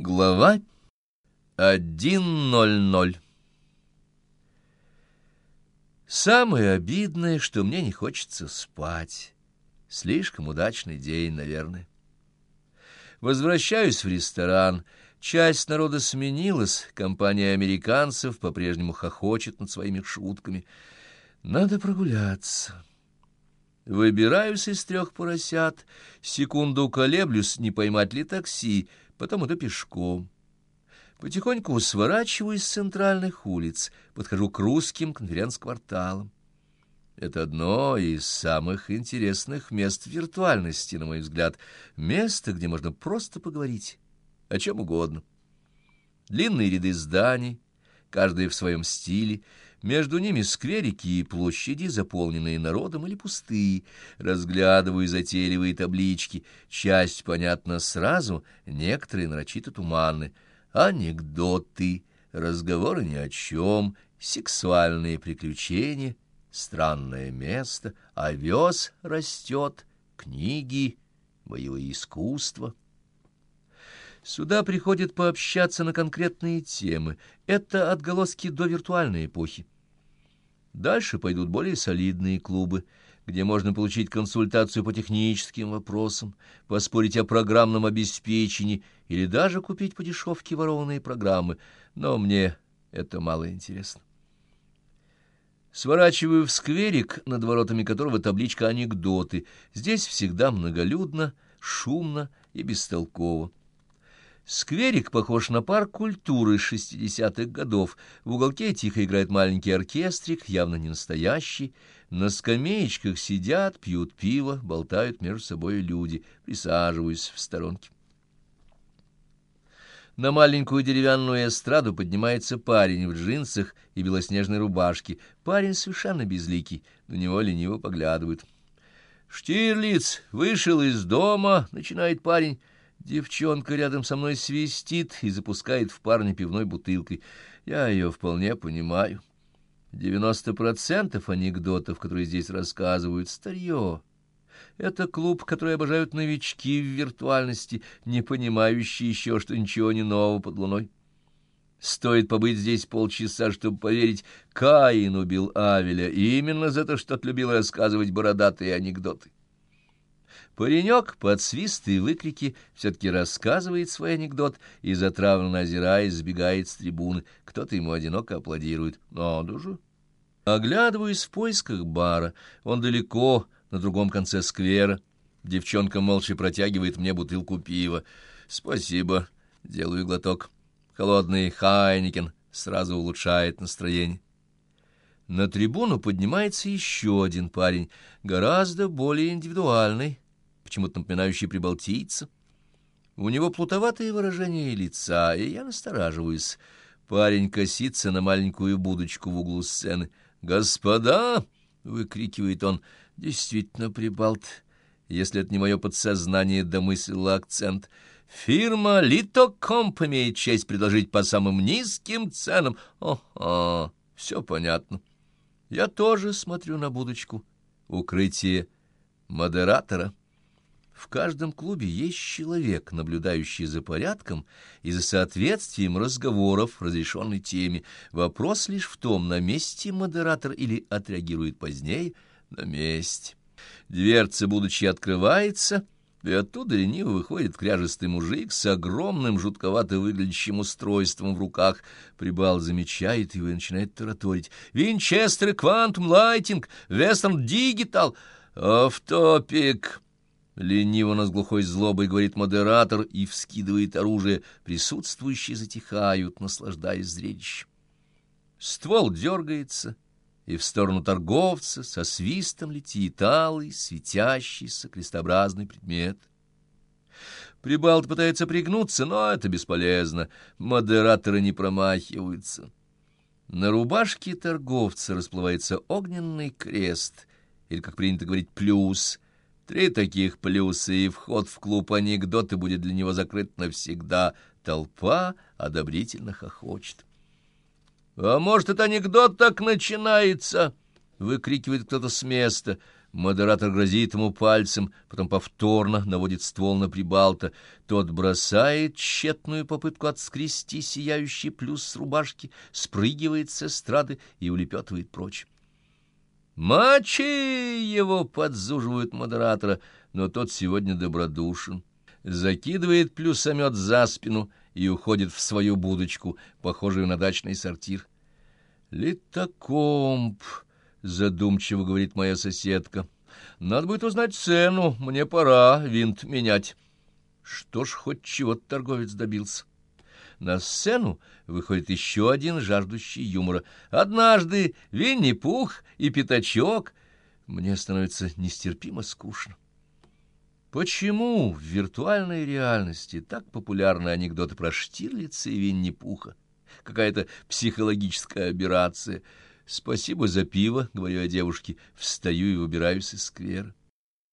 Глава 1.00 Самое обидное, что мне не хочется спать. Слишком удачный день, наверное. Возвращаюсь в ресторан. Часть народа сменилась, компания американцев по-прежнему хохочет над своими шутками. Надо прогуляться. Выбираюсь из трех поросят, секунду колеблюсь, не поймать ли такси, потом иду пешком. Потихоньку сворачиваю с центральных улиц, подхожу к русским конференц-кварталам. Это одно из самых интересных мест виртуальности, на мой взгляд. Место, где можно просто поговорить о чем угодно. Длинные ряды зданий, каждое в своем стиле, между ними скверики и площади, заполненные народом или пустые. Разглядываю затейливые таблички. Часть понятна сразу, некоторые нарочито туманны. Анекдоты, разговоры ни о чем, сексуальные приключения, странное место, овес растет, книги, боевые искусства — Сюда приходят пообщаться на конкретные темы. Это отголоски до виртуальной эпохи. Дальше пойдут более солидные клубы, где можно получить консультацию по техническим вопросам, поспорить о программном обеспечении или даже купить по дешевке ворованные программы. Но мне это мало интересно. Сворачиваю в скверик, над воротами которого табличка «Анекдоты». Здесь всегда многолюдно, шумно и бестолково. Скверик похож на парк культуры шестидесятых годов. В уголке тихо играет маленький оркестрик, явно не настоящий. На скамеечках сидят, пьют пиво, болтают между собой люди. Присаживаюсь в сторонке. На маленькую деревянную эстраду поднимается парень в джинсах и белоснежной рубашке. Парень совершенно безликий, на него лениво поглядывают. «Штирлиц вышел из дома», — начинает парень, — Девчонка рядом со мной свистит и запускает в парня пивной бутылкой. Я ее вполне понимаю. Девяносто процентов анекдотов, которые здесь рассказывают, старье. Это клуб, который обожают новички в виртуальности, не понимающие еще, что ничего не нового под луной. Стоит побыть здесь полчаса, чтобы поверить, Каин убил Авеля именно за то, что отлюбил рассказывать бородатые анекдоты. Паренек под свисты и выкрики все-таки рассказывает свой анекдот и, затравленно озираясь, сбегает с трибуны. Кто-то ему одиноко аплодирует. Надо же! Оглядываюсь в поисках бара. Он далеко, на другом конце сквера. Девчонка молча протягивает мне бутылку пива. Спасибо. Делаю глоток. Холодный Хайникен сразу улучшает настроение. На трибуну поднимается еще один парень, гораздо более индивидуальный почему-то напоминающий прибалтийца. У него плутоватое выражение лица, и я настораживаюсь. Парень косится на маленькую будочку в углу сцены. «Господа!» — выкрикивает он. «Действительно прибалт, если это не мое подсознание домыслило акцент». «Фирма Литокомп имеет честь предложить по самым низким ценам». «О-о, все понятно». Я тоже смотрю на будочку. Укрытие модератора. В каждом клубе есть человек, наблюдающий за порядком и за соответствием разговоров разрешенной теме. Вопрос лишь в том, на месте модератор или отреагирует позднее на месте. Дверца, будучи открывается, и оттуда лениво выходит кряжестый мужик с огромным жутковато выглядящим устройством в руках. Прибал замечает его и начинает тараторить. «Винчестер Квантум Лайтинг! Вестерн Дигитал! Автопик!» Лениво, но глухой злобой говорит модератор и вскидывает оружие. Присутствующие затихают, наслаждаясь зрелищем. Ствол дергается, и в сторону торговца со свистом летит алый, светящийся, крестообразный предмет. Прибалт пытается пригнуться, но это бесполезно. Модераторы не промахиваются. На рубашке торговца расплывается огненный крест, или, как принято говорить, плюс — Три таких плюса, и вход в клуб анекдоты будет для него закрыт навсегда. Толпа одобрительно хохочет. — А может, это анекдот так начинается? — выкрикивает кто-то с места. Модератор грозит ему пальцем, потом повторно наводит ствол на прибалта. Тот бросает тщетную попытку отскрести сияющий плюс с рубашки, спрыгивает с эстрады и улепетывает прочь. «Мочи его!» — подзуживают модератора, но тот сегодня добродушен. Закидывает плюсомет за спину и уходит в свою будочку, похожую на дачный сортир. «Литокомп!» — задумчиво говорит моя соседка. «Надо будет узнать цену, мне пора винт менять». Что ж, хоть чего-то торговец добился. На сцену выходит еще один жаждущий юмора. Однажды Винни-Пух и Пятачок. Мне становится нестерпимо скучно. Почему в виртуальной реальности так популярны анекдоты про Штирлица и Винни-Пуха? Какая-то психологическая операция. Спасибо за пиво, говорю я девушке, встаю и выбираюсь из сквера.